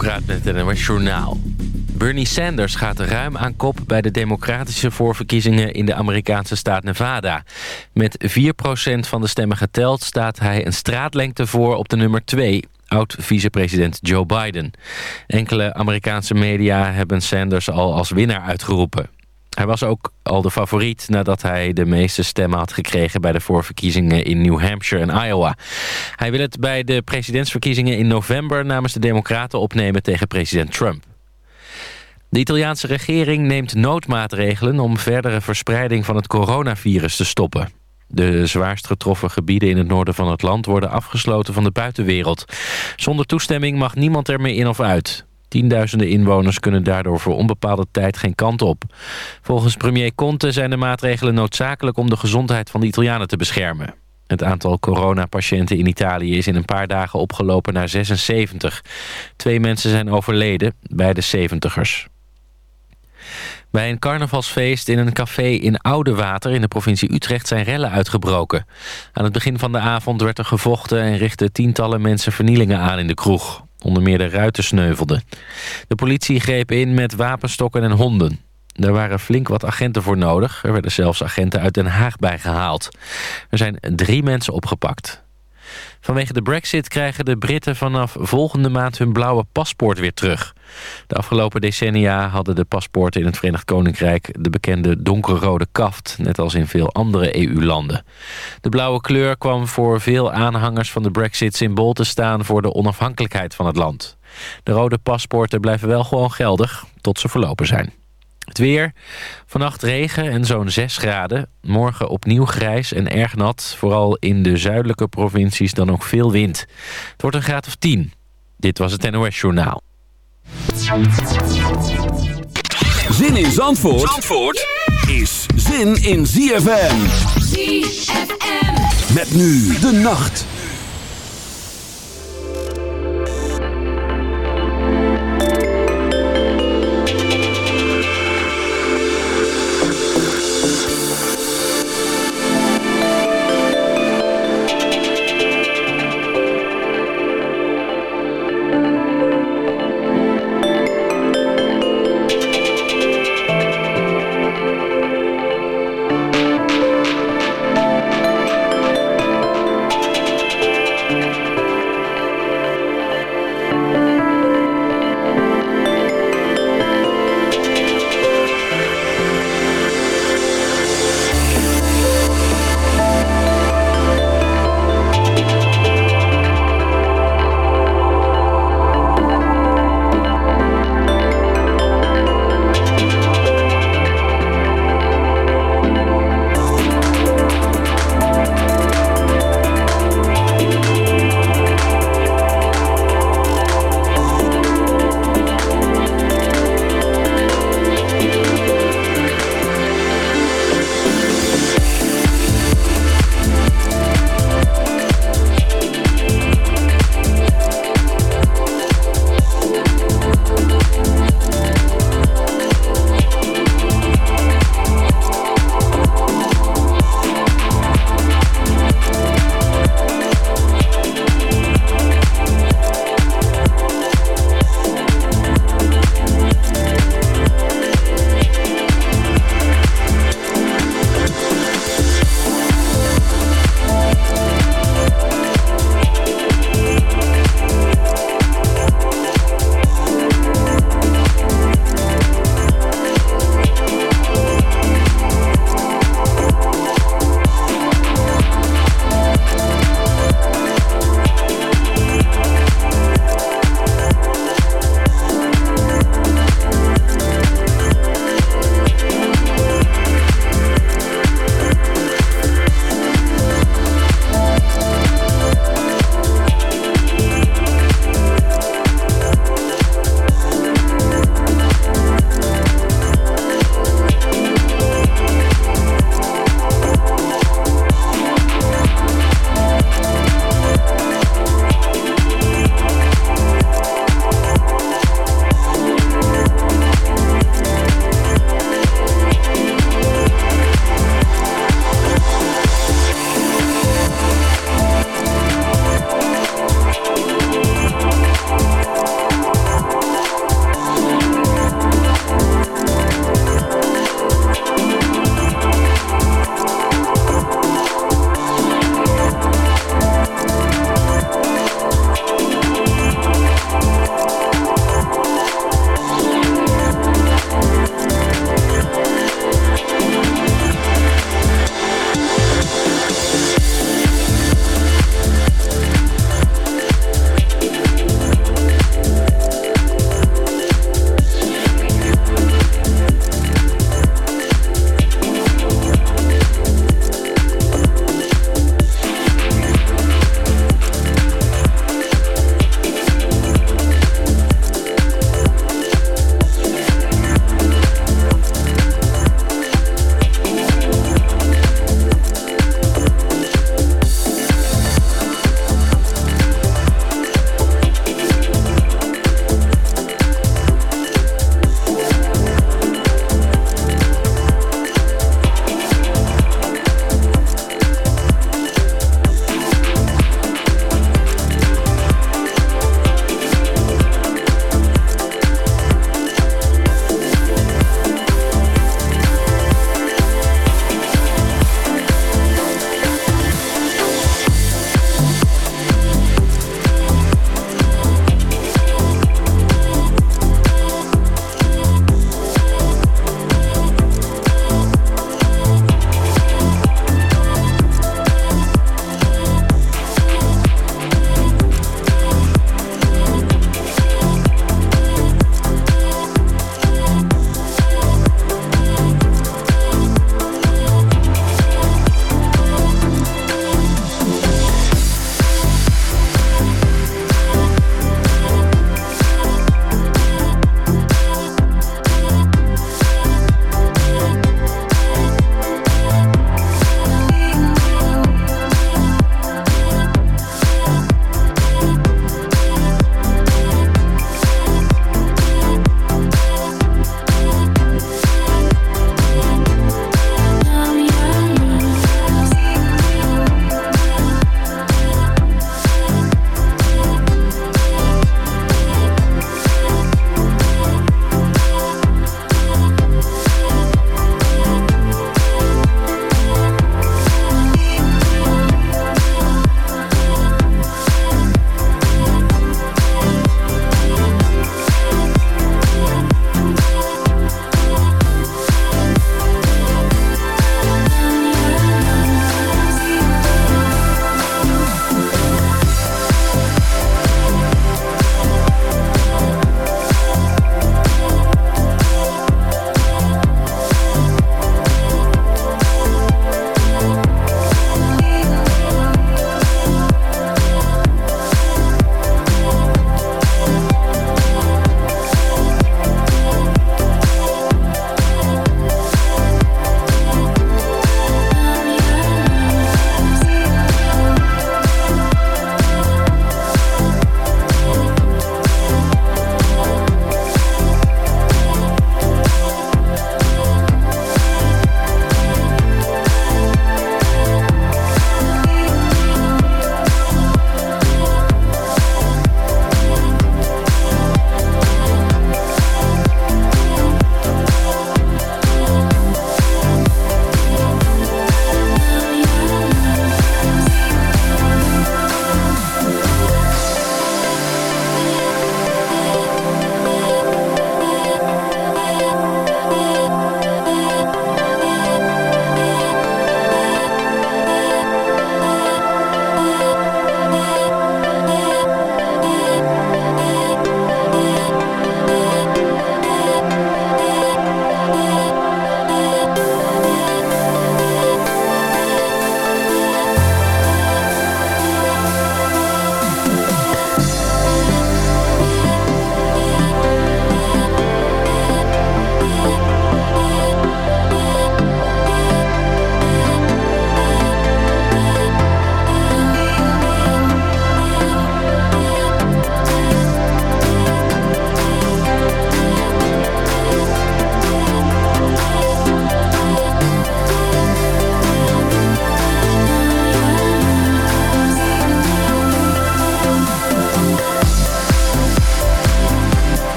Praat met het Journaal. Bernie Sanders gaat ruim aan kop bij de democratische voorverkiezingen in de Amerikaanse staat Nevada. Met 4% van de stemmen geteld staat hij een straatlengte voor op de nummer 2, oud-vicepresident Joe Biden. Enkele Amerikaanse media hebben Sanders al als winnaar uitgeroepen. Hij was ook al de favoriet nadat hij de meeste stemmen had gekregen... bij de voorverkiezingen in New Hampshire en Iowa. Hij wil het bij de presidentsverkiezingen in november... namens de Democraten opnemen tegen president Trump. De Italiaanse regering neemt noodmaatregelen... om verdere verspreiding van het coronavirus te stoppen. De zwaarst getroffen gebieden in het noorden van het land... worden afgesloten van de buitenwereld. Zonder toestemming mag niemand er meer in of uit. Tienduizenden inwoners kunnen daardoor voor onbepaalde tijd geen kant op. Volgens premier Conte zijn de maatregelen noodzakelijk om de gezondheid van de Italianen te beschermen. Het aantal coronapatiënten in Italië is in een paar dagen opgelopen naar 76. Twee mensen zijn overleden, beide 70ers. Bij een carnavalsfeest in een café in Oudewater in de provincie Utrecht zijn rellen uitgebroken. Aan het begin van de avond werd er gevochten en richtten tientallen mensen vernielingen aan in de kroeg. Onder meer de ruiten sneuvelden. De politie greep in met wapenstokken en honden. Er waren flink wat agenten voor nodig. Er werden zelfs agenten uit Den Haag bijgehaald. Er zijn drie mensen opgepakt. Vanwege de brexit krijgen de Britten vanaf volgende maand hun blauwe paspoort weer terug. De afgelopen decennia hadden de paspoorten in het Verenigd Koninkrijk de bekende donkerrode kaft, net als in veel andere EU-landen. De blauwe kleur kwam voor veel aanhangers van de brexit symbool te staan voor de onafhankelijkheid van het land. De rode paspoorten blijven wel gewoon geldig tot ze verlopen zijn. Het weer. Vannacht regen en zo'n 6 graden. Morgen opnieuw grijs en erg nat. Vooral in de zuidelijke provincies dan ook veel wind. Het wordt een graad of 10. Dit was het NOS Journaal. Zin in Zandvoort, Zandvoort is zin in ZFM. ZFM. Met nu de nacht.